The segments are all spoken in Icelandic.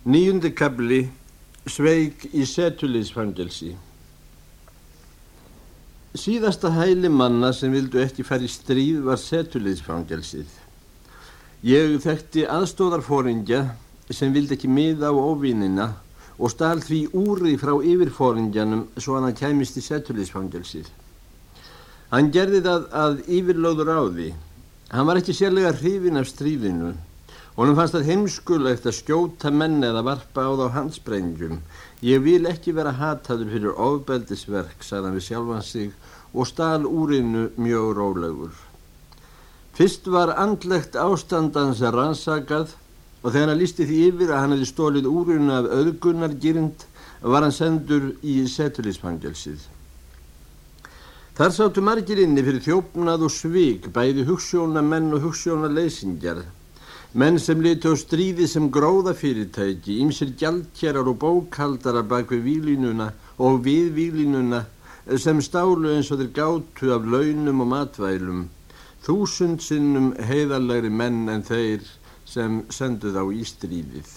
Nýjundi kabli Sveig í setuliðsfangelsi Síðasta hæli manna sem vildu ekki fara í stríð var setuliðsfangelsið. Ég þekkti aðstóðarfóringja sem vildi ekki miða á óvinina og stál því úri frá yfirfóringjanum svo hann kæmist í setuliðsfangelsið. Hann gerði það að yfirlóður á því. Hann var ekki sérlega hrifin af stríðinu Honum fannst það heimskulegt að skjóta menn eða varpa á þá hansbrengjum. Ég vil ekki vera hataður fyrir ofbeldisverk, sagðan við sjálfan sig og stál úrinu mjög rólegur. Fyrst var andlegt ástandans að rannsakað og þegar hann lísti því yfir að hann hefði stólið úrinu af auðgunnargirind var hann sendur í setulisfangelsið. Þar sáttu margir inni fyrir þjófnað og svig, bæði hugssjóna menn og hugssjóna leysingjar. Menn sem liti á stríði sem gróðafyrirtæki, ymsir gjaldkjærar og bókaldara bak við výlinuna og við výlinuna sem stálu eins og þeir gátu af launum og matvælum. Þúsund sinnum heiðarlegri menn en þeir sem senduð á ístríðið.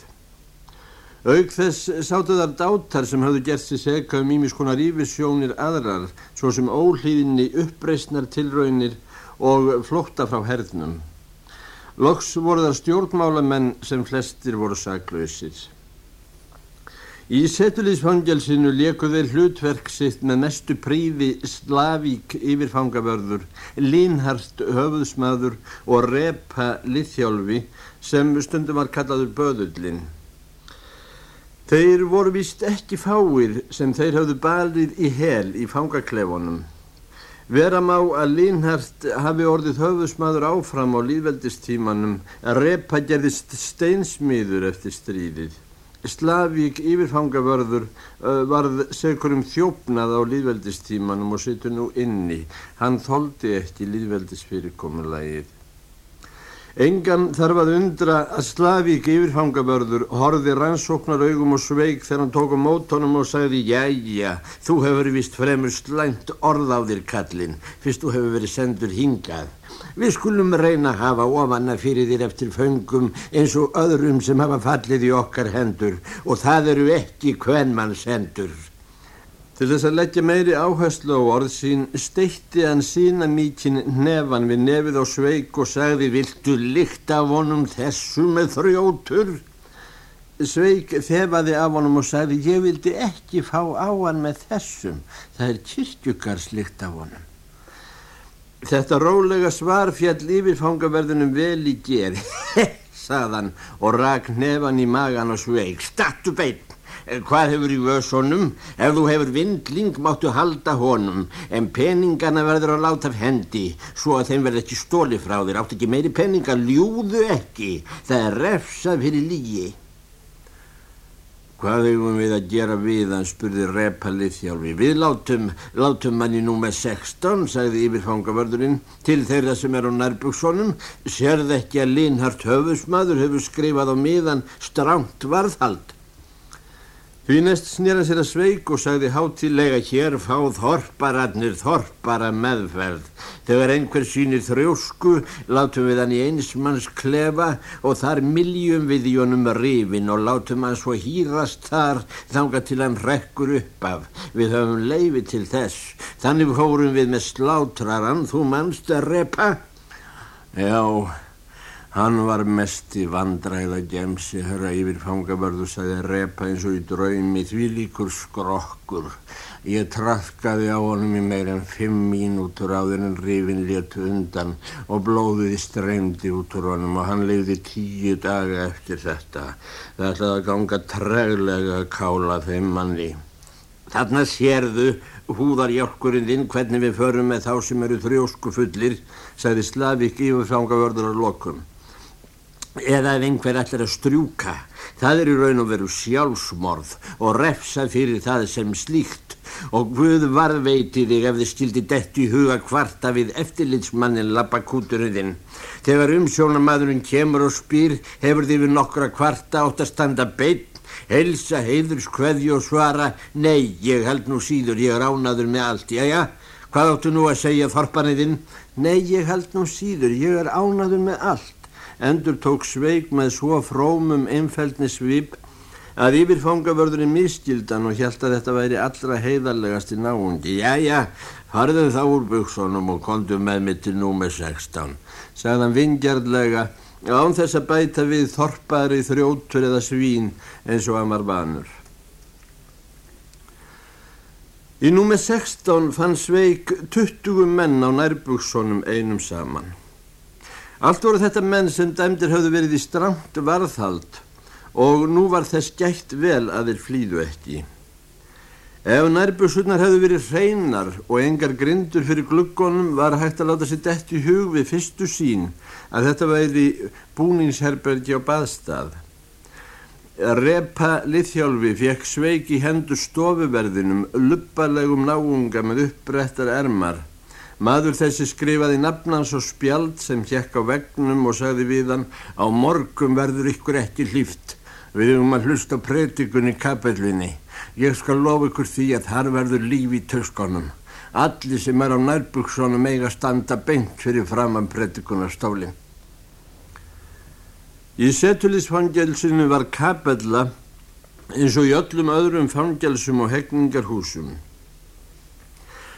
Aug þess sáttu þar dátar sem hafðu gert sér seka um ímiskonar yfirsjónir aðrar, svo sem óhlýðinni uppreysnar tilraunir og flótta frá herðnum. Loks voru það stjórnmálamenn sem flestir voru saklausir. Í setulísfangelsinu lekuð þeir hlutverk sitt með mestu príði Slavík yfirfangavörður, Linhart höfuðsmaður og Repa Lithjálfi sem stundum var kallaður Böðullin. Þeir voru vist ekki fáir sem þeir hafðu balið í hel í fangaklefunum. Vera má að Línhart hafi orðið höfusmaður áfram á líðveldistímanum að repa gerðist steinsmiður eftir stríðið. Slavík yfirfangavörður varð segur um þjófnað á líðveldistímanum og setur nú inni. Hann þóldi ekki líðveldisfyrirkomulægið. Engan þarf að undra að Slavík yfirfangavörður horði rannsóknar augum og sveik þegar hann tók á um mótonum og sagði Jæja, þú hefur vist fremur slæmt orð á þér kallin, fyrst þú hefur verið sendur hingað. Við skulum reyna að hafa ofanna fyrir þér eftir föngum eins og öðrum sem hafa fallið í okkar hendur og það eru ekki hvern mann sendur. Til þess að leggja meiri áherslu á orð sín steitti hann sína mikinn nefan við nefið á sveik og sagði Viltu líkt af honum þessu með þrjótur? Sveik þefaði af honum og sagði Ég vildi ekki fá á hann með þessum. Það er kyrkjukars líkt af honum. Þetta rólega svar fjall yfirfangaverðunum vel í geri, sagðan og rak nefan í magan og sveik. Stattu beitt! Hvað hefur í vössonum? Ef þú hefur vindling máttu halda honum. En peningana verður að láta af hendi svo að þeim verður ekki stóli frá þér. Átt ekki meiri peninga, ljúðu ekki. Það er refsað fyrir lígi Hvað hefum við að gera við hann? spurði repalið þjálfi Við látum, látum manni nú með 16 sagði yfirfangavörðurinn til þeirra sem er á nærbúksonum Serð ekki að Linhart höfusmaður hefur skrifað á miðan stránt varðhald Því næst snýra sér að sveik og sagði hátilega hér fáð þorpararnir þorpara meðferð. Þegar einhver sýnir þrjósku látum við hann í einsmanns klefa og þar miljum við í honum rifin og látum hann svo hýrast þar þanga til hann rekkur upp af. Við höfum leifi til þess. Þannig fórum við með slátraran, þú mannst að repa? Já. Hann var mest í vandræða gemsi, herra yfirfangavörðu, sagði repa eins og í draumi því líkur skrokkur. Ég trafkaði á honum í meir en fimm mínútur áður en rifin léttu undan og blóðiði streymdi út úr honum og hann leiði tíu daga eftir þetta. Það ætlaði að ganga treglega að kála þeim manni. Þarna sérðu húðarjálkurinn þinn hvernig við förum með þá sem eru þrjósku fullir, sagði Slavík yfirfangavörður á lokum eða ef einhver ætlar að strjúka. Það er í raun og veru sjálfsmorð og refsa fyrir það sem slíkt. Og Guð varðveiti þig ef þið stildi dett í huga kvarta við eftirlitsmannin lappakúturinn þegar umsjónamadurinn kemur og spýr hefur þið við nokkra kvarta átt að standa beitt helsa, heiðurs, kveði og svara nei, ég held nú síður, ég er ánaður með allt, já hvað áttu nú að segja þorpaniðinn nei, ég held nú síður, ég er ánaður með allt endur tók sveik með svo frómum einfældni svip að yfirfangavörðurinn miskildan og held að þetta væri allra heiðarlegast í náungi. Jæja, farðu þá úr buksunum og kondu með mitt til númer 16, sagðan vingjarlega án þess að bæta við þorpari þrjóttur eða svín eins og var vanur. Í númer 16 fann Sveig 20 menn á nærbúkssonum einum saman. Allt voru þetta menn sem dæmdir hafðu verið í stramt varðhald og nú var þess gætt vel að þeir flýðu ekki. Ef nærbúksunar hafðu verið hreinar og engar grindur fyrir gluggonum var hægt að láta sér dætt í hug við fyrstu sín að þetta væri búningsherbergi á baðstað. Repa liðhjálfi fekk sveik í hendur stofuverðinum luppalegum náunga með uppbrettar ermar. Maður þessi skrifaði nafnans og spjald sem hjekk á vegnum og sagði við hann á morgum verður ykkur ekki hlýft. Við erum að hlusta predikunni kapellinni. Ég skal lofa ykkur því að þar verður líf í töskonum. Allir sem er á nærbuksunum eiga standa beint fyrir framann predikunarstólinn. Í setulisfangelsinu var kapella eins og í öllum öðrum fangelsum og hegningarhúsum.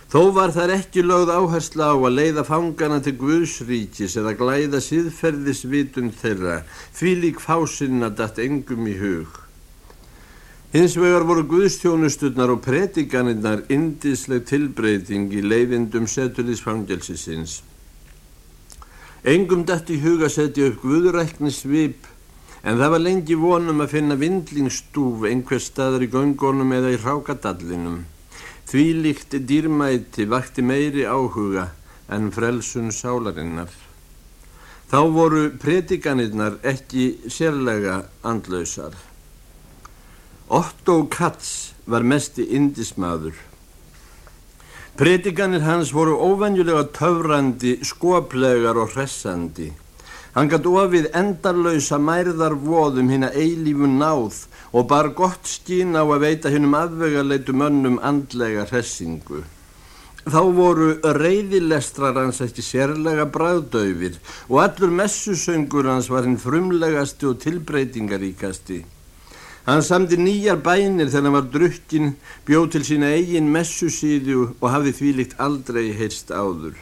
Þó var þar ekki lögð áhersla á að leiða fangana til Guðsríkis eða glæða síðferðisvitun þeirra, því lík fásinna datt engum í hug. Hins vegar voru Guðstjónusturnar og predikanirnar indisleg tilbreyting í leiðindum setulisfangelsisins. Engum dætti huga setja upp guðrækni svip en það var lengi vonum að finna vindlingstúf einhver staðar í göngunum eða í rákadallinum. Því líkt dýrmæti vakti meiri áhuga en frelsun sálarinnar. Þá voru predikanirnar ekki sérlega andlausar. Otto Katz var mesti indismadur. Predikanir hans voru óvenjulega töfrandi, skoplegar og hressandi. Hann gæti ofið endarlausa mærðar voðum hinn að eilífu náð og bar gott skín á að veita hinnum afvegarleitu mönnum andlega hressingu. Þá voru reyðilestrar hans ekki sérlega bræðdöyfir og allur messusöngur hans var hinn frumlegasti og tilbreytingaríkasti. Hann samdi nýjar bænir þegar hann var drukkin, bjóð til sína eigin messusíðu og hafði þvílikt aldrei heyrst áður.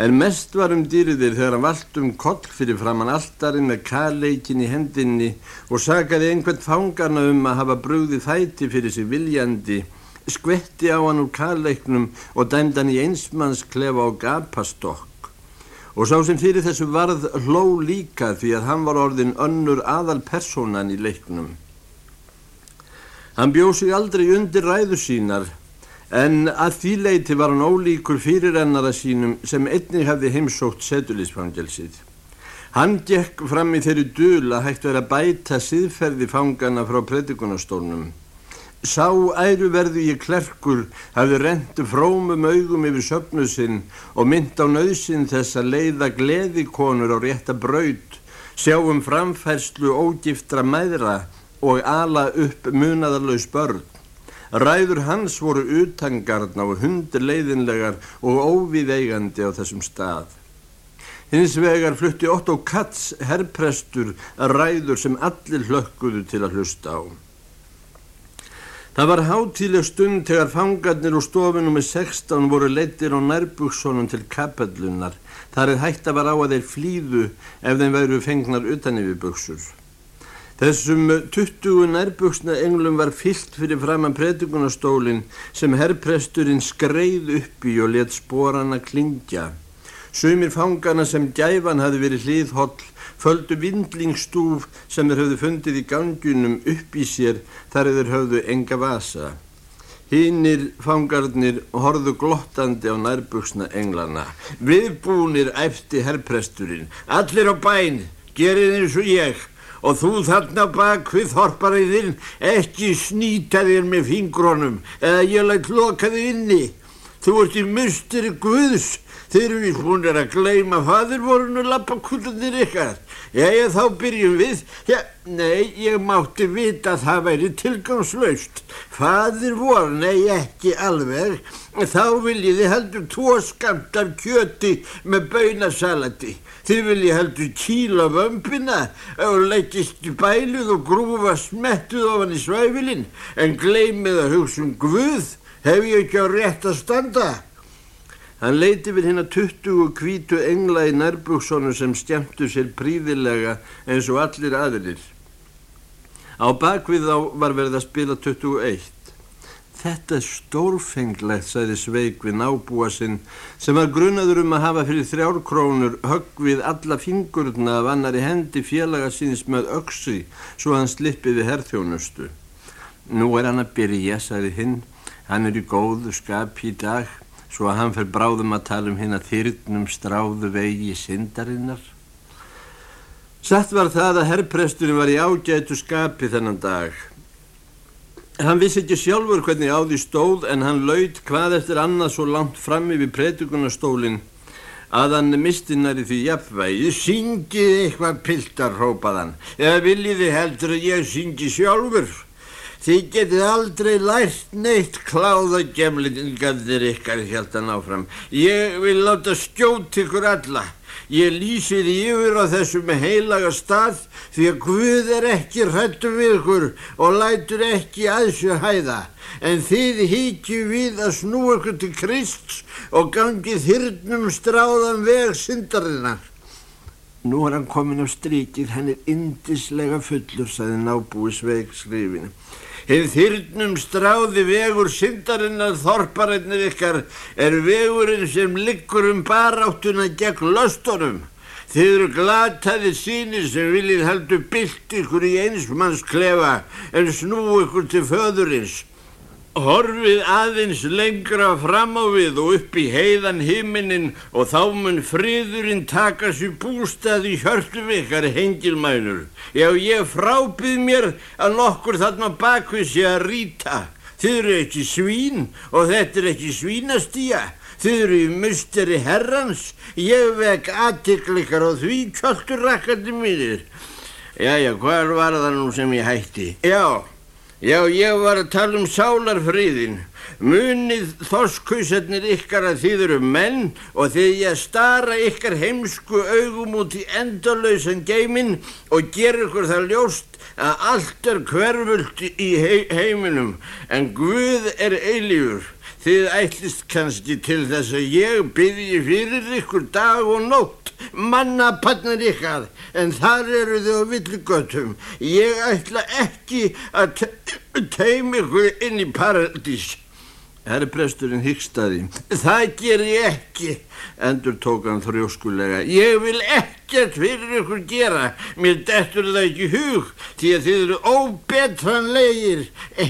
En mest var um dýrðir þegar hann vald um koll fyrir framann alltarinn með kaleikin í hendinni og sagaði einhvern fangarna um að hafa brúðið þætti fyrir sig viljandi, skvetti á hann úr kaleiknum og dæmd hann í einsmanns klefa á gapastokk. Og sá sem fyrir þessu varð hló líka því að hann var orðin önnur aðal personan í leiknum. Hann bjóð sig aldrei undir ræðu sínar en að því leiti var hann ólíkur fyrirrennara sínum sem einnig hefði heimsótt setulisfangelsið. Hann gekk fram í þeirri dul að hægt verið að bæta siðferði fangana frá predikunastólnum. Sá æruverðu í klerkur hafði rentu frómum augum yfir söpnu sinn og mynd á nöðsinn þess að leiða gleðikonur á rétta braud, sjá um framfærslu ógiftra mæðra og ala upp munadarlaus börn. Ræður hans voru utangarna og hundleiðinlegar og óviðeigandi á þessum stað. Hins vegar flutti Otto Katz herrprestur ræður sem allir hlökkuðu til að hlusta á. Það var hátíleg stund þegar fangarnir úr stofunum með 16 voru leittir á nærbúkssonum til kapellunar. Það er hægt að vera á að þeir flýðu ef þeim væru fengnar utan yfir buksur. Þessum 20 nærbuksna englum var fyllt fyrir framann predikunastólinn sem herrpresturinn skreið upp í og let sporana klingja. Sumir fangana sem gæfan hafi verið hlýðholl földu vindlingstúf sem þeir höfðu fundið í gangjunum upp í sér þar þeir höfðu enga vasa. Hinnir fangarnir horðu glottandi á nærbuksna englana. Viðbúnir æfti herrpresturinn. Allir á bæn, gerið eins og ég og þú þarna bak við þorpariðinn ekki snýta þér með fingrónum eða ég lætt loka þið inni. Þú ert í musteri Guðs. Þeir eru í búinir að gleima faðurvorunu lappakullanir ykkar. Jæja, þá byrjum við. Já, nei, ég mátti vita að það væri tilgangslaust. Faðurvor, nei, ekki alveg. Þá viljið þið heldur tvo skamt af kjöti með baunasalati. Þið viljið heldur kíla vömpina og leggist í bæluð og grúfa smettuð ofan í svæfilinn. En gleymið að hugsa um Guð hef ég ekki á rétt að standa. Hann leiti við hérna tuttugu kvítu engla í nærbúksónu sem stjæmtu sér príðilega eins og allir aðrir. Á bakvið þá var verið að spila 21. Þetta er stórfenglegt, sagði Sveig við nábúa sinn sem var grunaður um að hafa fyrir þrjárkrónur högg við alla fingurna af annari hendi félaga síns með öksi svo hann slippi við herþjónustu. Nú er hann að byrja, sagði hinn. Hann er í góðu skap í dag svo að hann fer bráðum að tala um hinn að þyrnum stráðu vegi syndarinnar. Satt var það að herrpresturinn var í ágætu skapi þennan dag. Hann vissi ekki sjálfur hvernig á því stóð en hann laud hvað eftir annað svo langt fram yfir predikunnastólinn að hann mistinnar í því jafnvægi. Syngið eitthvað piltar, hópaðan. Eða viljiði heldur að ég syngi sjálfur? Þið getið aldrei lært neitt kláða gemlingarnir ykkar hjálta náfram. Ég vil láta skjóta ykkur alla. Ég lýsi því yfir á þessum heilaga stað því að Guð er ekki hrættu við ykkur og lætur ekki aðsjö hæða. En þið híkju við að snú ykkur til Krist og gangið þyrnum stráðan veg syndarinnar. Nú er hann komin á strykir, hann er indislega fullur, saði nábúi sveig skrifinu. Hinn þyrnum stráði vegur syndarinnar þorparennir ykkar er vegurinn sem liggur um baráttuna gegn löstunum. Þið eru glataði síni sem viljið heldur byllt ykkur í einsmanns klefa en snú ykkur til föðurins. Horfið aðeins lengra fram á við og upp í heiðan himinin og þá mun friðurinn taka sér bústað í hjörtu vikar hengilmænur. Já, ég frábið mér að nokkur þarna bakvið sé að rýta. Þið eru ekki svín og þetta er ekki svínastía. Þið eru í musteri herrans. Ég vek aðtiklikar og því kjöldur rakkandi mínir. Jæja, hvað var það nú sem ég hætti? Já. Já, ég var að tala um sálarfríðin. Munið þorskusetnir ykkar að þið eru menn og þið ég stara ykkar heimsku augum út í endalauðsan geimin og ger ykkur það ljóst að allt er hverfult í hei heiminum en Guð er eilífur. Þið ætlist kannski til þess að ég byrji fyrir ykkur dag og nótt, mannapannar ykkar, en þar eru þið á villigötum. Ég ætla ekki að teim ykkur inn í paradís. Herri presturinn hyggstaði. Það ger ég ekki, endur tók hann þrjóskulega. Ég vil ekkert fyrir ykkur gera. Mér dettur það ekki hug, því að þið eru óbetranlegir,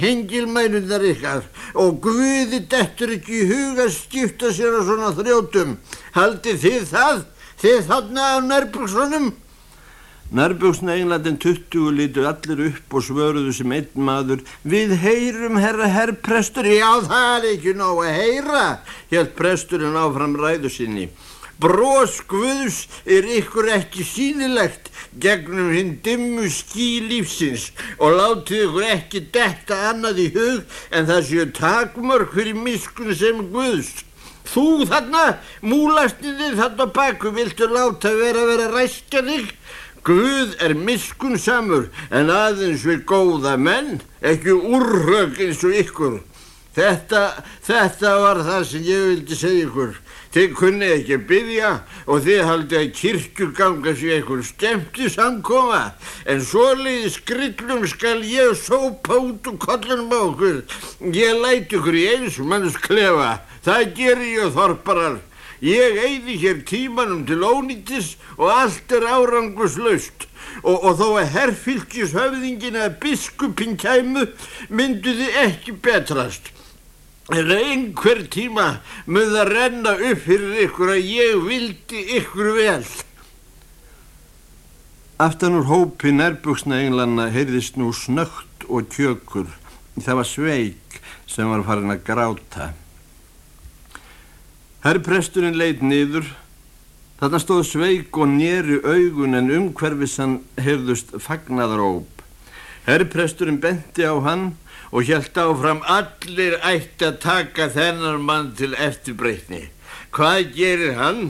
hengilmænundar ykkar. Og Guði dettur ekki hug að skipta sér á svona þrjótum. Haldið þið það? Þið þarna á nærbúksunum? Nærbjóksna Englandin 20 lítur allir upp og svöruðu sem einn maður Við heyrum herra herrprestur Já það er ekki nóg að heyra Helt presturinn áfram ræðu sinni. Brós Guðs er ykkur ekki sínilegt gegnum hinn dimmu skí lífsins og látið ykkur ekki detta annað í hug en það séu takmörk fyrir miskun sem Guðs. Þú þarna, múlastiðið þarna baku, viltu láta vera að vera ræskja þig? Guð er miskunnsamur en aðeins við góða menn, ekki úrrögg eins og ykkur. Þetta, þetta var það sem ég vildi segja ykkur. Þið kunnið ekki að byggja og þið haldið að kirkjur ganga sér eitthvað stemti samkoma en svoleiði skrillum skal ég sópa út úr kollunum á okkur. Ég læti ykkur í eins manns klefa. Það ger ég þorparar. Ég eigði hér tímanum til ónýttis og allt er áranguslaust og, og þó að herrfylgishöfðingin eða biskupin kæmu mynduði ekki betrast. En einhver tíma mun það renna upp fyrir ykkur að ég vildi ykkur vel. Aftan úr hópi nærbuksna englanna heyrðist nú snögt og kjökur. Það var sveik sem var farin að gráta. Herrpresturinn leitt niður. Þarna stóð sveik og njeri augun en umhverfisann heyrðust fagnaðaróp. Herrpresturinn benti á hann og hjælt áfram allir ætti að taka þennan mann til eftirbreytni. Hvað gerir hann?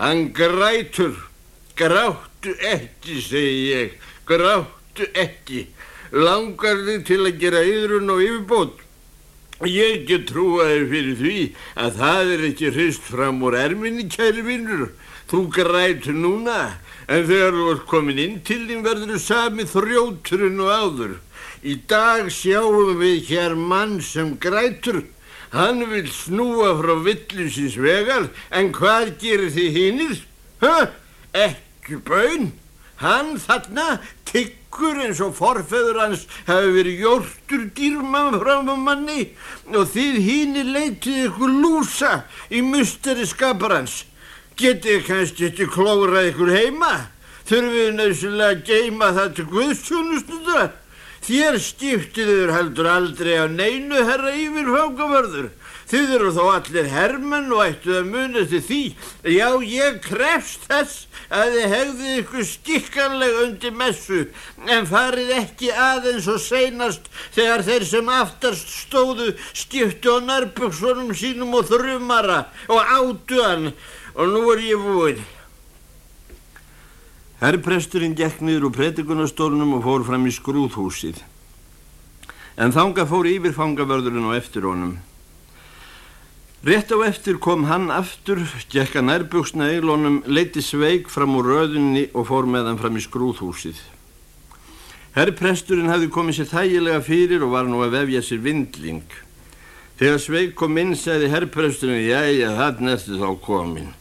Hann grætur. Gráttu ekki, segi ég. Gráttu ekki. Langar þig til að gera yðrun og yfirbót? Ég get trúaði fyrir því að það er ekki hrist fram úr erminni, kæri vinnur. Þú grætur núna, en þegar þú ert komin inn til þín verður þú sami þrjóturinn og áður. Í dag sjáum við hér mann sem grætur. Hann vil snúa frá villusins vegar, en hvað gerir þið hinnir? Hæ? Ekki bön? Hann þarna tyggur eins og forfeður hans hafi verið jórtur dýrmann fram á manni og þið hínni leitið ykkur lúsa í musteri skapar hans. Getið kannski ekki klórað ykkur heima? Þurfum við nöðsynlega að geima það til Guðsjónustundra? Þér skiptiður heldur aldrei á neinu herra yfirfangavörður. Þið eru þó allir hermenn og ættuð að muna til því. Já, ég krefst þess að þið hegðið ykkur skikkanlega undir messu en farið ekki aðeins og seinast þegar þeir sem aftast stóðu skiptu á nærbuksunum sínum og þrjumara og átu hann og nú er ég búinn. Herrpresturinn gekk niður úr predikunastólunum og fór fram í skrúðhúsið. En þanga fór yfirfangavörðurinn og eftir honum. Rétt á eftir kom hann aftur, gekka nærbuksna eiglónum, leiti sveig fram úr röðunni og fór með hann fram í skrúðhúsið. Herrpresturinn hafði komið sér þægilega fyrir og var nú að vefja sér vindling. Þegar sveig kom inn, segði herrpresturinn, jæja, þannig ertu þá komin.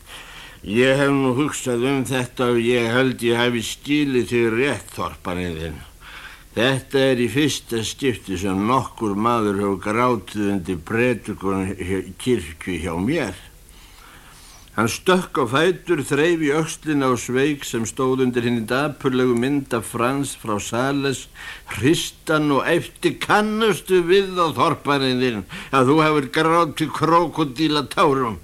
Ég hef nú hugsað um þetta og ég held ég hafi skilið til rétt þorpaniðinn. Þetta er í fyrsta skipti sem nokkur maður hefur grátið undir breytukun kirkju hjá mér. Hann stökk á fætur, þreif í aukslina á sveik sem stóð undir henni dapurlegu mynda Frans frá Sales, hristan og eftir kannustu við á þorpaniðinn að þú hefur grátið krokodíla tárum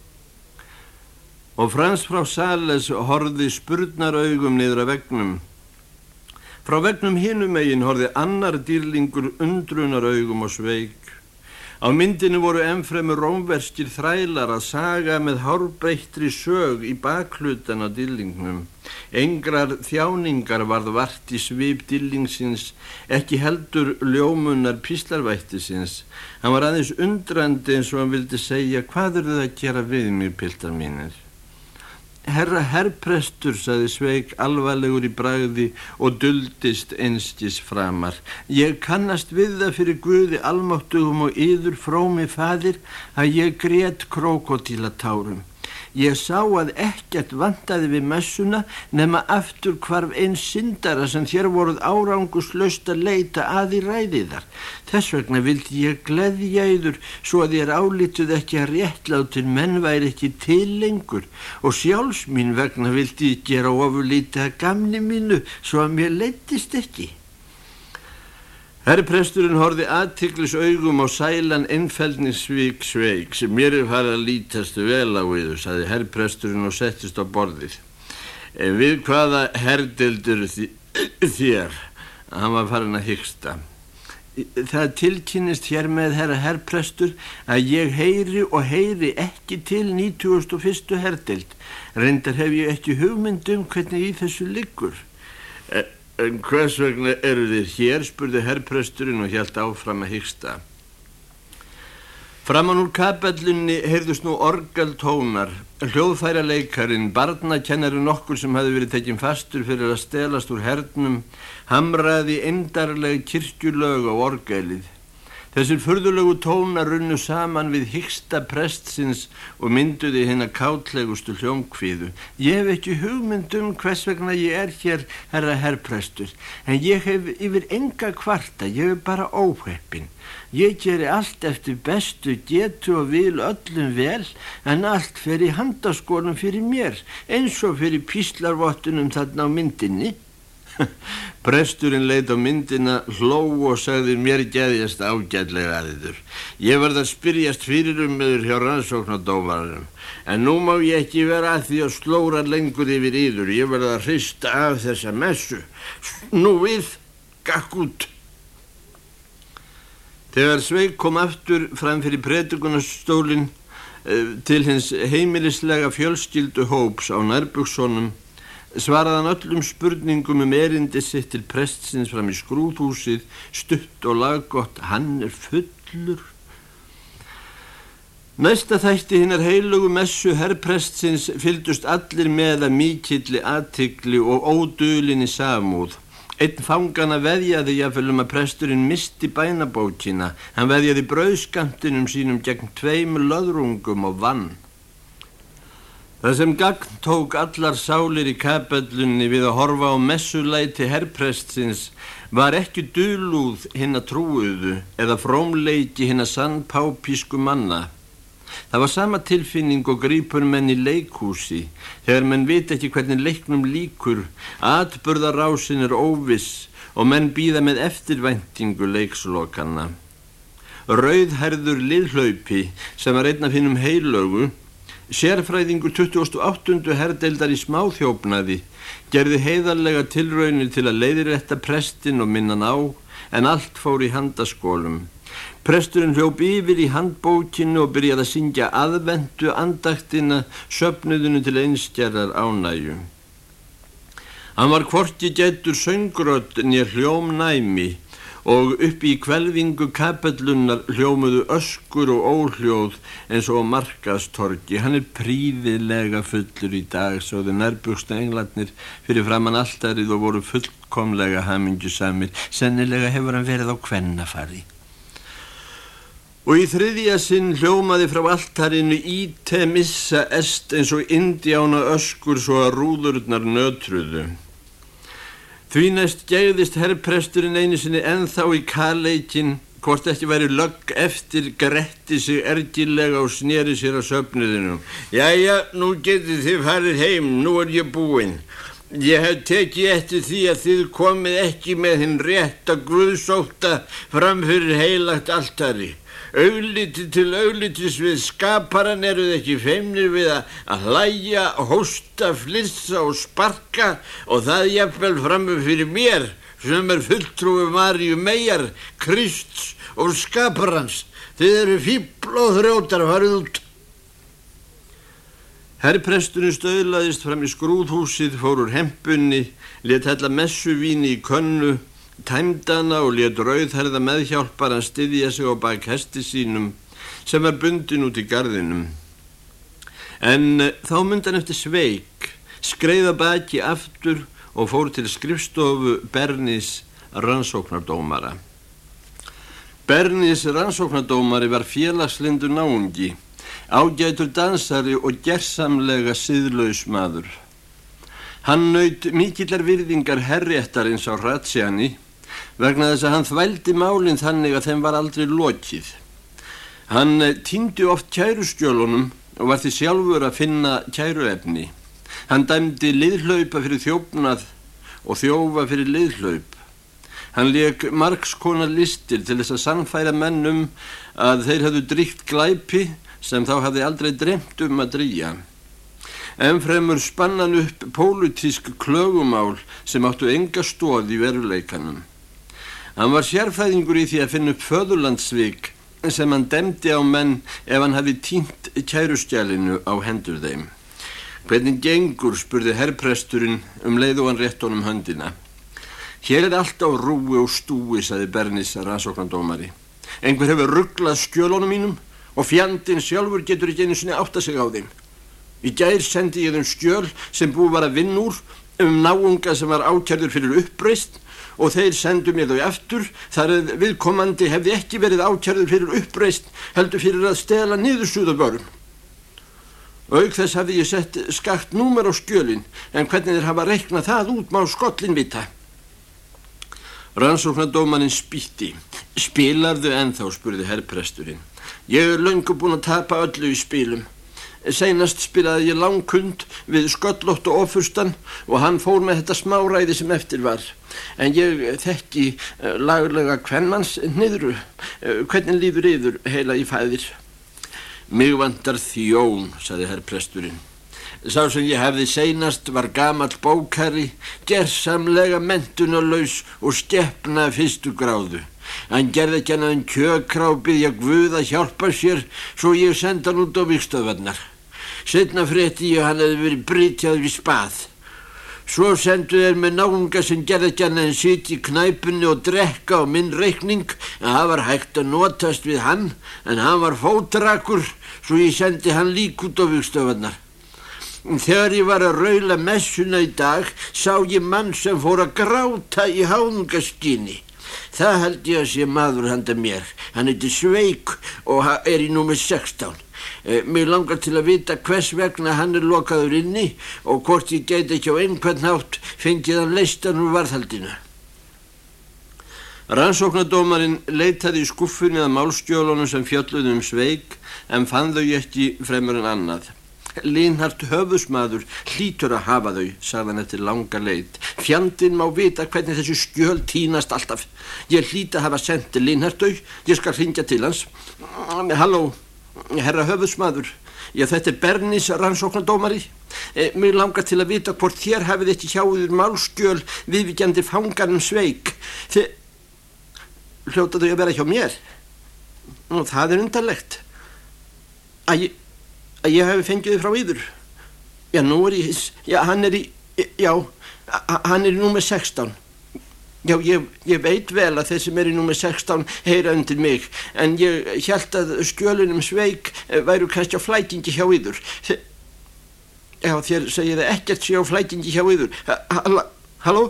og Frans frá Sales horði spurnaraugum niður að vegnum. Frá vegnum hinum eigin horði annar dýrlingur undrunaraugum og sveik. Á myndinu voru ennfremur rómverskir þrælar að saga með hárbreyttri sög í baklutan á dýrlingnum. Engrar þjáningar varð vart í svip dýrlingsins, ekki heldur ljómunar píslarvættisins. Hann var aðeins undrandi eins og hann vildi segja hvað eru það að gera við mér piltar mínir. Herra herrprestur, saði Sveig alvarlegur í bragði og duldist einskis framar. Ég kannast við það fyrir Guði almáttugum og yður frómi fadir að ég grétt krokodílatárum. Ég sá að ekkert vandaði við messuna nema aftur hvarf einn syndara sem þér voruð áranguslaust að leita að í ræðiðar. Þess vegna vildi ég gleðja yður svo að þér álituð ekki að réttláttinn menn væri ekki til lengur og sjálfs mín vegna vildi ég gera ofurlítið að gamni mínu svo að mér leittist ekki. Herrpresturinn horfi aðtiklis augum á sælan innfældningsvík sveig sem mér er farið að lítast vel á yður, saði herrpresturinn og settist á borðið. En við hvaða herrdildur þér? Hann var farin að hyggsta. Það tilkynist hér með herra herrprestur að ég heyri og heyri ekki til 91. herrdild. Reyndar hef ég ekki hugmynd um hvernig í þessu liggur. E En hvers vegna eru þið hér, spurði herrpresturinn og hjælt áfram að hyggsta. Framan úr kapellunni heyrðust nú orgaltónar. Hljóðfæra leikarin, barnakennari nokkur sem hafi verið tekinn fastur fyrir að stelast úr hernum, hamraði endarleg kirkjulög á orgalið. Þessir fyrðulegu tónar runnu saman við hyggsta prestsins og mynduði hérna kátlegustu hljómkvíðu. Ég hef ekki hugmynd um hvers vegna ég er hér, herra herrprestur, en ég hef yfir enga kvarta, ég hef bara óheppin. Ég geri allt eftir bestu getu og vil öllum vel, en allt fer í handaskónum fyrir mér, eins og fyrir píslarvottunum þarna á myndinni. Presturinn leit á myndina, hló og sagði mér gæðjast ágætlega aðeitur. Ég var það spyrjast fyrir um meður hjá rannsóknardómarum. En nú má ég ekki vera að því að slóra lengur yfir yður. Ég verða að hrista af þessa messu. Nú við, gakk út. Þegar Sveig kom aftur fram fyrir predurgunarstólinn eh, til hins heimilislega fjölskyldu hóps á nærbukssonum svaraðan öllum spurningum um erindi sitt til prestsins fram í skrúðhúsið stutt og laggott hann er fullur Næsta þætti hinnar heilugu messu herrprestsins fyldust allir með að mikilli aðtikli og ódulinni samúð Einn fangana veðjaði jáfnvel um að presturinn misti bænabókina. Hann veðjaði brauðskamtinum sínum gegn tveimur löðrungum og vann. Það sem gagn tók allar sálir í kapellunni við að horfa á messulæti herrprestsins var ekki dölúð hinn að trúuðu eða frómleiki hinn að sannpápísku manna. Það var sama tilfinning og grípur menn í leikhúsi þegar menn veit ekki hvernig leiknum líkur, atbörðarásin er óviss og menn býða með eftirvæntingu leikslokanna. Rauðherður liðhlaupi sem var einn af hinnum heilögu, sérfræðingur 28. herrdeildar í smáþjófnaði, gerði heiðarlega tilraunir til að leiðirætta prestin og minnan á en allt fór í handaskólum. Presturinn hljóp yfir í handbókinu og byrjaði að syngja aðvendu andaktina söpnuðinu til einstjærar ánæju. Hann var kvorti getur söngrödd nýr hljóm næmi og upp í kvelvingu kapellunar hljómuðu öskur og óhljóð eins og markastorki. Hann er príðilega fullur í dag, sóðu nærbjörgsta englarnir fyrir framann alltarið og voru fullkomlega hamingjusamir. Sennilega hefur hann verið á kvennafari. Og í þriðja sinn hljómaði frá alltarinu íte missa est eins og indjána öskur svo að rúðurnar nötruðu. Því næst gegðist herrpresturinn einu sinni enþá í kalleikin hvort ekki væri lögg eftir gretti sig ergilega og sneri sér að söpniðinu. Jæja, nú getið þið farið heim, nú er ég búinn. Ég hef tekið eftir því að þið komið ekki með hinn rétt að gruðsóta fram fyrir heilagt alltari augliti til auglitis við skaparan eruð ekki feimnir við að hlæja, hósta, flissa og sparka og það jafnvel framum fyrir mér sem er fulltrúi Maríu Megar, Krists og skaparans. Þið eru fíbl og þrjótar að farið út. Herrprestunum stöðlaðist fram í skrúðhúsið, fór úr hempunni, let hella messuvíni í könnu tæmdana og let rauðherða meðhjálpar að styðja sig á bak hesti sínum sem var bundin út í gardinum. En eh, þá myndan eftir sveik, skreiða baki aftur og fór til skrifstofu Bernis rannsóknardómara. Bernis rannsóknardómari var félagslindu náungi, ágætur dansari og gerðsamlega siðlaus maður. Hann naut mikillar virðingar herréttarins á Ratsjani vegna þess að hann þvældi málinn þannig að þeim var aldrei lokið. Hann eh, týndi oft kæruskjölunum og var því sjálfur að finna kæruefni. Hann dæmdi liðhlaupa fyrir þjófnað og þjófa fyrir liðhlaup. Hann leik margskonar listir til þess að sannfæra mennum að þeir hafðu dríkt glæpi sem þá hafði aldrei dremt um að drýja. Ennfremur spannan upp pólutísk klögumál sem áttu enga stóð í veruleikanum. Hann var sérfæðingur í því að finna upp föðurlandsvík sem hann demdi á menn ef hann hafi tínt kærustjælinu á hendur þeim. Hvernig gengur, spurði herrpresturinn um leið og hann rétt honum höndina. Hér er allt á rúi og stúi, saði Bernis að rannsóknandómari. Engur hefur rugglað skjölunum mínum og fjandin sjálfur getur ekki einu sinni átta sig á þeim. Í gær sendi ég þeim skjöl sem búið var að vinn úr um náunga sem var ákjærður fyrir uppreist og þeir sendu mér þau eftir þar að viðkomandi hefði ekki verið ákjörður fyrir uppreist heldur fyrir að stela niðursuðabörum. Aug þess hafði ég sett skakt númer á skjölin en hvernig þeir hafa reiknað það út má skollin vita. Rannsóknardómanin spýtti. Spilarðu ennþá, spurði herrpresturinn. Ég er löngu búin að tapa öllu í spilum. Seinast spilaði ég langkund við sköllótt og ofustan og hann fór með þetta smáræði sem eftir var. En ég þekki uh, laglega hvernmanns niðru. Uh, hvernig líður yður heila í fæðir? Mig vandar þjón, saði herr presturinn. Sá sem ég hefði seinast var gamal bókari, gerðsamlega mentunarlaus og stjepna fyrstu gráðu. Hann gerði ekki hann að hann kjökrápið ég guð að hjálpa sér svo ég senda hann út á vikstöðvarnar. Setna frétti ég hann hefði verið brytjað við spað. Svo sendu þeir með náunga sem gerði ekki hann að hann siti í knæpunni og drekka á minn reikning en það var hægt að notast við hann en hann var fótrakur svo ég sendi hann lík út á vikstöðvarnar. Þegar ég var að raula messuna í dag sá ég mann sem fór að gráta í hánungaskinni. Það held ég að sé maður handa mér. Hann heitir Sveik og er í númið 16. Eh, mér langar til að vita hvers vegna hann er lokaður inni og hvort ég geti ekki á einhvern nátt fengið hann leistan úr varðhaldinu. Rannsóknardómarinn leitaði í skuffunni að málskjólunum sem fjöldluðum um Sveik en fann þau ekki fremur en annað. Linhart höfusmaður hlítur að hafa þau, sagðan eftir langa leit. Fjandin má vita hvernig þessu skjöl tínast alltaf. Ég hlíti að hafa sendið Linhart þau, ég skal ringja til hans. Halló, herra höfusmaður, ég þetta er Bernis rannsóknardómari. E, mér langar til að vita hvort þér hafið ekki hjáður málskjöl viðvíkjandi fanganum sveik. Þið hljótaðu að vera hjá mér. Og það er undarlegt. Ég að ég hef fengið þið frá yður. Já nú er ég já hann er í já hann er í númið 16 já ég, ég veit vel að þeir sem er í númið 16 heyra undir mig en ég held að skjölunum sveik eh, væru kannski á flætingi hjá yður. Þe, já þér segir það ekkert sé á flætingi hjá yður. Halló halló?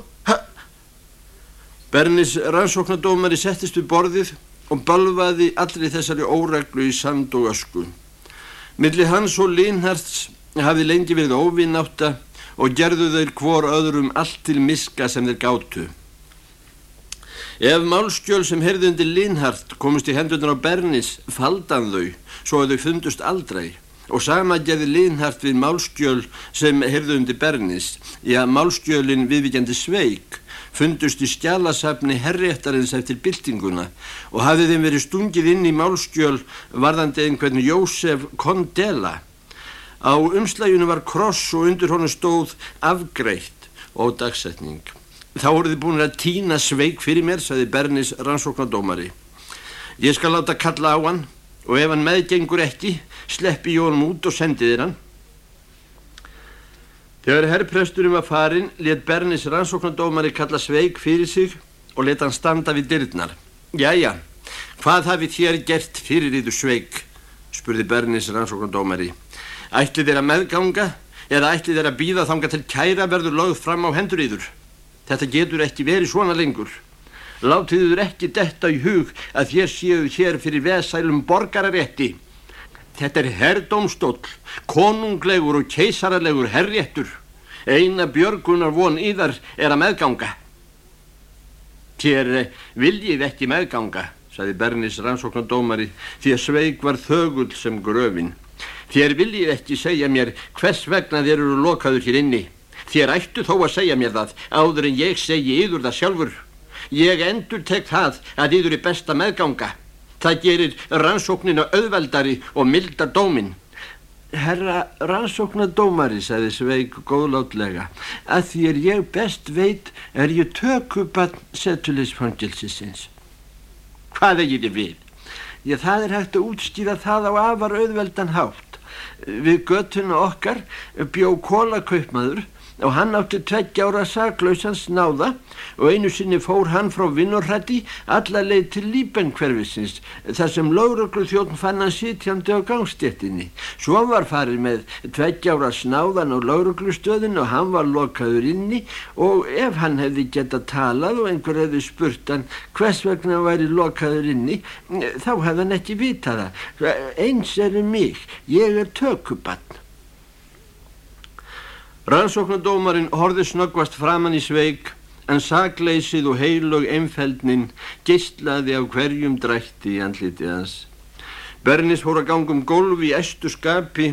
Bernis rannsóknardómari settist við borðið og balvaði allri þessari óreglu í sand og ösku Millir hans og Linhards hafi lengi verið óvinnáta og gerðu þeir hvor öðrum allt til miska sem þeir gáttu. Ef málskjöl sem herðundi Linhard komist í hendunar á Bernis faldan þau svo að þau fundust aldrei. Og sama gerði Linhard við málskjöl sem herðundi Bernis. Að málskjölin viðvíkjandi sveik fundust í skjálasafni herréttarins eftir byltinguna og hafði þeim verið stungið inn í málskjöl varðandi einhvern Jósef Kondela. Á umslægjunu var kross og undir honu stóð afgreitt og dagsetning. Þá voruð þið búin að týna sveik fyrir mér, saði Bernis rannsóknardómari. Ég skal láta kalla á hann og ef hann meðgengur ekki, sleppi ég honum út og sendi þér hann. Þegar herrpresturinn var farin let Bernis rannsóknardómari kalla Sveig fyrir sig og let hann standa við dyrnar. Jæja, hvað hafið þér gert fyrir yður Sveig? spurði Bernis rannsóknardómari. Ætli þér að meðganga eða ætli þér að býða þanga til kæra verður lögð fram á hendur yður? Þetta getur ekki verið svona lengur. Látið yður ekki detta í hug að þér séu hér fyrir vesælum borgararétti. Þetta er herrdómstóll, konunglegur og keisaralegur herréttur. Eina björgunar von í þar er að meðganga. Þér eh, viljið ekki meðganga, saði Bernis rannsóknardómari, því að sveig var þögul sem gröfin. Þér viljið ekki segja mér hvers vegna þér eru lokaður hér inni. Þér ættu þó að segja mér það áður en ég segi yður það sjálfur. Ég endur tek það að yður er besta meðganga. Það gerir rannsóknina auðveldari og mildar dóminn. Herra rannsóknadómari, sagði Sveig góðlátlega, að því er ég best veit er ég tökubann setulisfangilsisins. Hvað er ég við? Ég það er hægt að útstýra það á afar auðveldan hátt. Við göttuna okkar bjó kólakaupmaður og hann átti tveggja ára saklausans náða og einu sinni fór hann frá vinnurrætti alla leið til Líbenkverfisins þar sem lauruglu þjóðn fann hann sitjandi á gangstéttinni. Svo var farið með tveggja ára snáðan á lauruglustöðin og hann var lokaður inni og ef hann hefði geta talað og einhver hefði spurt hann hvers vegna hann væri lokaður inni þá hefði hann ekki vitað það. Eins er um mig, ég er tökubann. Rannsóknardómarinn horði snöggvast framann í sveig en sagleysið og heilög einfeldnin geistlaði af hverjum drætti í andlitið hans. Bernis fór að ganga um gólfi í estu skapi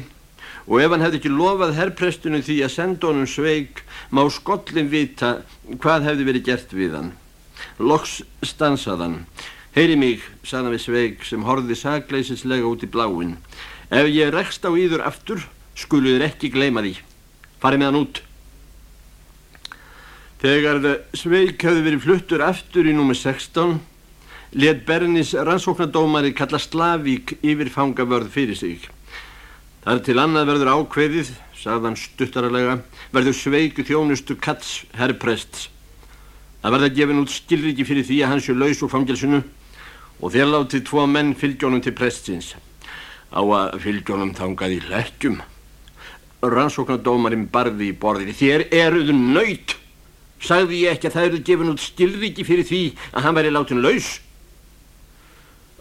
og ef hann hefði ekki lofað herrprestunum því að senda honum sveig má skollin vita hvað hefði verið gert við hann. Loks stansaðan. Heyri mig, saðan við sveig sem horfið sagleisislega út í bláin. Ef ég rekst á íður aftur, skuluður ekki gleyma því. Farið með hann út. Þegar sveig hefði verið fluttur aftur í númið 16, let Bernis rannsóknardómari kalla Slavík yfir fangavörð fyrir sig. Þar til annað verður ákveðið, sagðan stuttaralega, verður sveiku þjónustu Katz herrprests. Það verður að gefa nút skilriki fyrir því að hans er laus úr fangelsinu og þér látið tvo menn fylgjónum til prestsins. Á að fylgjónum þangaði hlækjum. Rannsóknardómarinn barði í borðinni. Þér eruðu nöyt. Sagði ég ekki að það eruðu gefin út skilriki fyrir því að hann væri látin laus?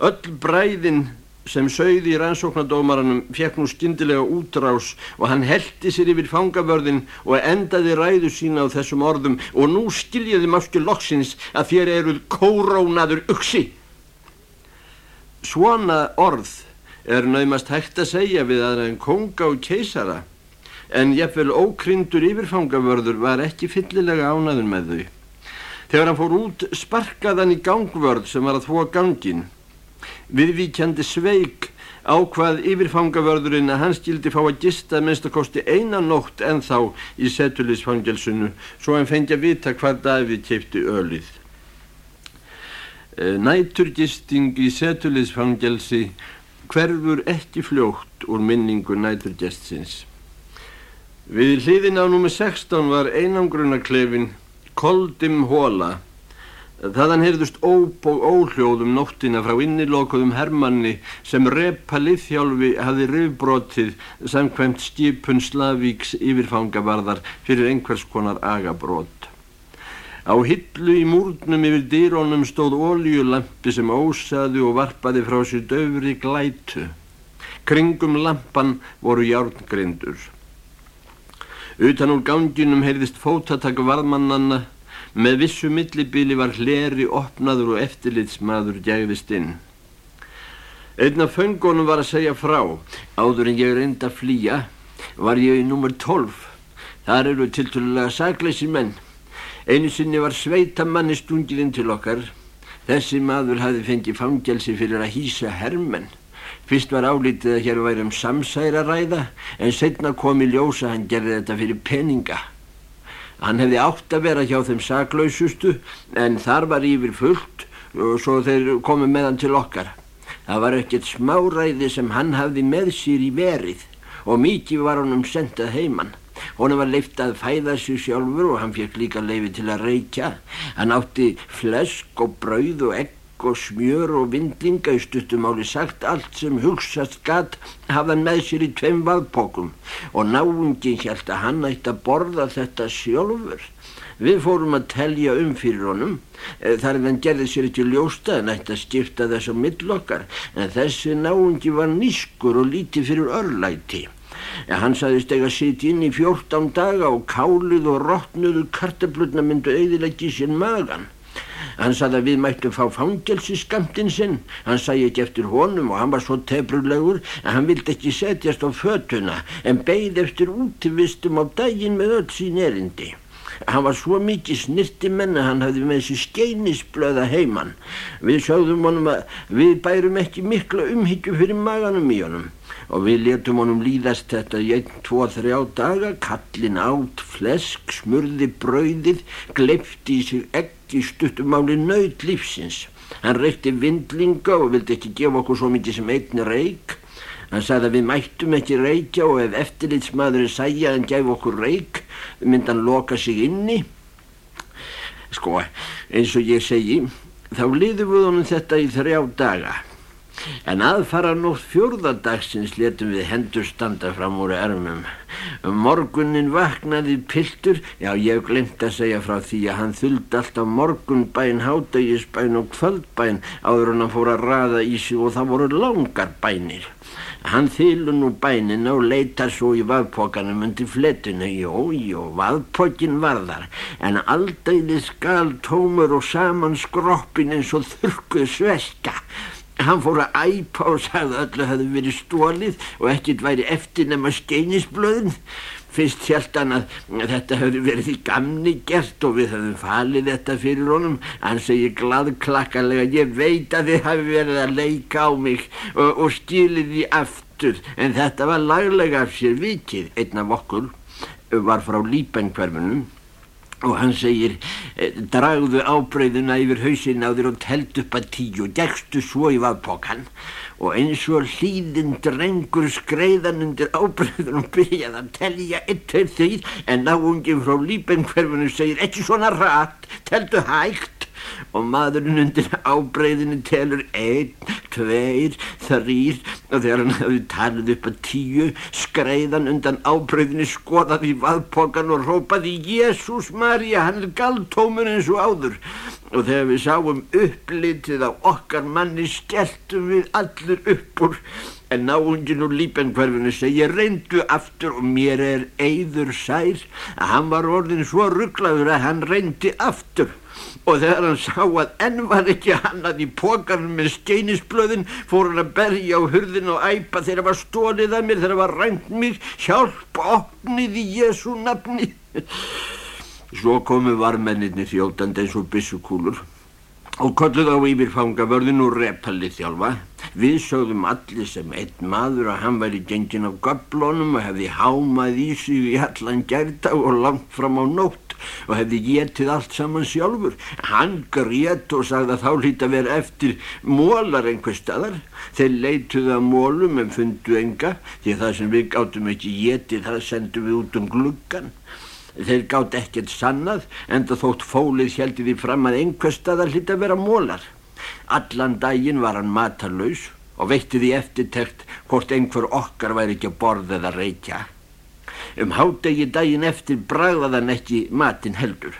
Öll bræðin sem sögði í rannsóknardómaranum fekk nú skindilega útrás og hann heldi sér yfir fangavörðin og endaði ræðu sína á þessum orðum og nú skiljiði mástu loksins að þér eruð kórónaður uksi. Svona orð er naumast hægt að segja við aðra en konga og keisara en jafnvel ókryndur yfirfangavörður var ekki fyllilega ánaður með þau. Þegar hann fór út sparkaðan í gangvörð sem var að þvó gangin Viðvíkjandi sveik ákvað yfirfangavörðurinn að hann skildi fá að gista minnst að kosti eina nótt en þá í setulisfangelsinu svo hann fengi að vita hvað Davíð kefti ölið. Eh, næturgisting í setulisfangelsi hverfur ekki fljótt úr minningu næturgestsins. Við hliðin á númi 16 var einangrunarklefin Koldim Hóla Þaðan heyrðust óp og óhljóðum nóttina frá innilokuðum hermanni sem repa liðhjálfi hafi rifbrotið samkvæmt skipun Slavíks yfirfangavarðar fyrir einhvers konar agabrót. Á hillu í múrnum yfir dýrónum stóð óljulampi sem ósaði og varpaði frá sér döfri glætu. Kringum lampan voru járngrindur. Utan úr ganginum heyrðist fótatak varðmannanna Með vissu millibili var hleri opnaður og eftirlitsmaður gæðist inn. Einn af föngunum var að segja frá. Áður en ég reynda að flýja var ég í nummer 12. Þar eru tilturlega sagleysir menn. Einu sinni var sveitamanni stungirinn til okkar. Þessi maður hafi fengið fangelsi fyrir að hýsa herrmenn. Fyrst var álítið að hér væri um samsæra ræða en setna kom í ljósa hann gerði þetta fyrir peninga. Hann hefði átt að vera hjá þeim saklausustu en þar var yfir fullt og svo þeir komið með hann til okkar. Það var ekkert smáræði sem hann hafði með sér í verið og mikið var hann um sendað heimann. Hún var leift að fæða sér sjálfur og hann fekk líka leifi til að reykja. Hann átti flesk og brauð og egg og smjör og vindlinga í stuttumáli sagt allt sem hugsast gatt hafðan með sér í tveim vaðpokum og náungin hjælt að hann ætti að borða þetta sjálfur. Við fórum að telja um fyrir honum eh, þar en hann gerði sér ekki ljósta en ætti að skipta þess á millokkar en þessi náungi var nýskur og lítið fyrir örlæti. En hann saðist eiga sitt inn í fjórtán daga og kálið og rótnuðu kartablutna myndu auðileggi sér magan. Hann saði að við mættum fá fangelsi skamtinn sinn. Hann sæði ekki eftir honum og hann var svo tefrulegur að hann vildi ekki setjast á fötuna en beigð eftir útivistum á daginn með öll sín erindi. Hann var svo mikið snirti menn að hann hafði með þessi skeinisblöða heimann. Við sögðum honum að við bærum ekki mikla umhyggju fyrir maganum í honum og við letum honum líðast þetta í einn, tvo, þrjá daga, kallin átt, flesk, smurði brauðið, gleifti í sig ekki stuttumáli nöyð lífsins. Hann reykti vindlinga og vildi ekki gefa okkur svo mikið sem einn reik. Hann sagði að við mættum ekki reykja og ef eftirlitsmaðurinn sæja en gæf okkur reik, myndi hann loka sig inni. Sko, eins og ég segi, þá liðum við honum þetta í þrjá daga. En aðfara nótt fjórðadagsins letum við hendur standa fram úr ermum. Morgunin vaknaði piltur, já ég glemt að segja frá því að hann þuldi alltaf morgunbæn, hádægisbæn og kvöldbæn áður hann að fóra að raða í sig og það voru langar bænir. Hann þylur nú bænina og leitar svo í vaðpokanum undir flettinu. Jó, jó, vaðpokin var þar, en aldeiði skal tómur og saman skroppin eins og þurkuð sveska. Hann fór að æpa og sagði að öllu hefði verið stólið og ekkit væri eftir nema skeinisblöðin. Fyrst held hann að þetta hefði verið í gamni gert og við hefðum falið þetta fyrir honum. Hann segi gladklakkalega, ég veit að þið hafi verið að leika á mig og, og skilið því aftur. En þetta var laglega af sér vikið. Einn af okkur var frá Líbenkverfunum og hann segir eh, dragðu ábreyðuna yfir hausin á þér og telt upp að tíu og gegstu svo í vaðpokkan og eins og hlýðin drengur skreiðan undir ábreyðun og byrjaði að telja eitt, tveir, þrýr en náungin frá líbenkverfunu segir ekki svona rætt, teltu hægt og maðurinn undir ábreyðinu telur einn, tveir, þrýr og þegar hann hefði talið upp að tíu skreiðan undan ábreyðinu skoðaði í vaðpokan og rópaði Jésús Marja, hann er galtómur eins og áður. Og þegar við sáum upplitið á okkar manni skelltum við allir upp úr. En náungin úr lípenkverfinu segja reyndu aftur og mér er eigður sær. Að hann var orðin svo rugglaður að hann reyndi aftur og þegar hann sá að enn var ekki hannað í pókarnum með skeinisblöðin fór hann að berja á hurðin og æpa þegar það var stólið að mér þegar það var rænt mig hjálp opnið í Jésu nafni. Svo komu varmennirni þjótand eins og bissukúlur og kolluð á yfirfangavörðin og repalli þjálfa. Við sögðum allir sem einn maður að hann væri gengin á göblónum og hefði hámað í sig í allan gerta og langt fram á nótt og hefði getið allt saman sjálfur. Hann grét og sagði að þá hlýtt að vera eftir mólar einhver staðar. Þeir leituði að mólum en fundu enga því það sem við gáttum ekki getið það sendum við út um gluggan. Þeir gátt ekkert sannað en það þótt fólið heldi því fram að einhver staðar hlýtt að vera mólar. Allan daginn var hann matarlaus og veitti því eftirtekt hvort einhver okkar væri ekki að borða eða reykja. Um hádegi daginn eftir bragðaðan ekki matinn heldur.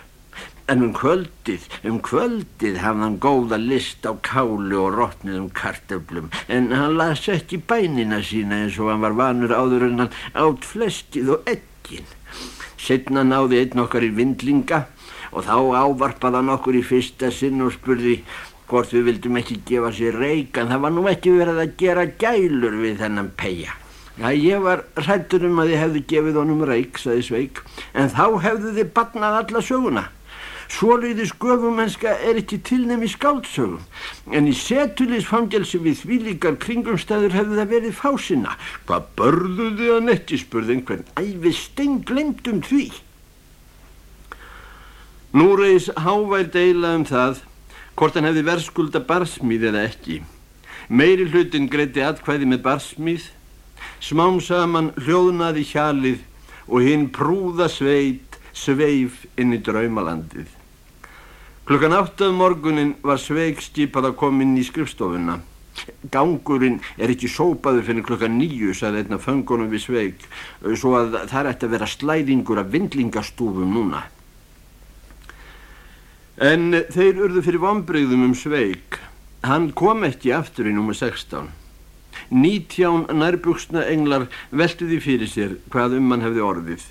En um kvöldið, um kvöldið hafði hann góða list á kálu og rótniðum kartöflum en hann las ekki bænina sína eins og hann var vanur áður en hann átt flestið og ekkin. Setna náði einn okkar í vindlinga og þá ávarpaði hann okkur í fyrsta sinn og spurði hvort við vildum ekki gefa sér reik en það var nú ekki verið að gera gælur við þennan peja. Já, ég var hrættur um að þið hefðu gefið honum reik, saði Sveig, en þá hefðu þið batnað alla söguna. Svoliði sköfumennska er ekki tilnemi skáldsögum, en í setulisfangelsi við því líkar kringumstæður hefðu það verið fásina. Hvað börðu þið að netti, spurði einhvern, æfi stein glemt um því. Nú reys hávær deila um það, hvort hann hefði verðskulda barsmíð eða ekki. Meiri hlutin greiti atkvæði með barsmíð, Smám saman hljóðnaði hjalið og hinn prúða sveit sveif inn í draumalandið. Klukkan áttað um morgunin var sveik skipað að koma inn í skrifstofuna. Gangurinn er ekki sópaður fyrir klukkan nýju, sagði einna föngunum við sveik, svo að það ætti að vera slæðingur af vindlingastúfum núna. En þeir urðu fyrir vonbreyðum um sveik. Hann kom ekki aftur í núma 16. Nítján nærbuksna englar veltiði fyrir sér hvað um hann hefði orðið.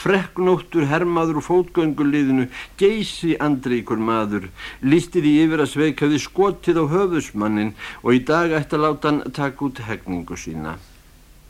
Frekknóttur herrmaður og fótgönguliðinu geysi andreikur maður lístiði yfir að sveik hefði skotið á höfðusmannin og í dag ætti að láta hann taka út hegningu sína.